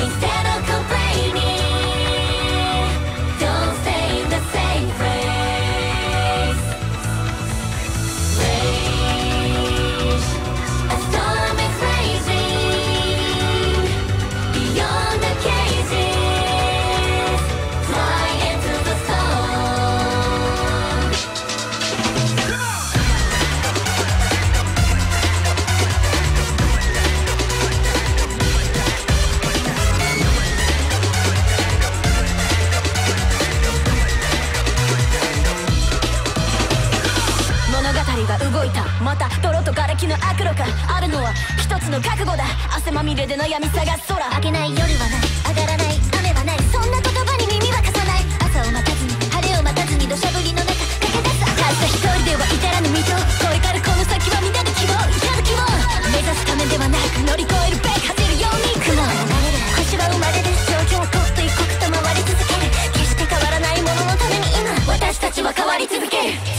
Instead 動いた。また泥と瓦礫の悪路かあるのは一つの覚悟だ。汗まみれで悩み探す空。明けない夜はない。上がらない雨はない。そんな言葉に耳は貸さない。朝を待たずに晴れを待たずに土砂降りの中駆け出す。たった一人では至らぬ道これからこの先は皆で希望。至る希望。目指すためではなく乗り越えるべき走るように。雲は流れる。星は生まれる状況を刻と一刻と回り続ける。決して変わらないもののために今私たちは変わり続ける。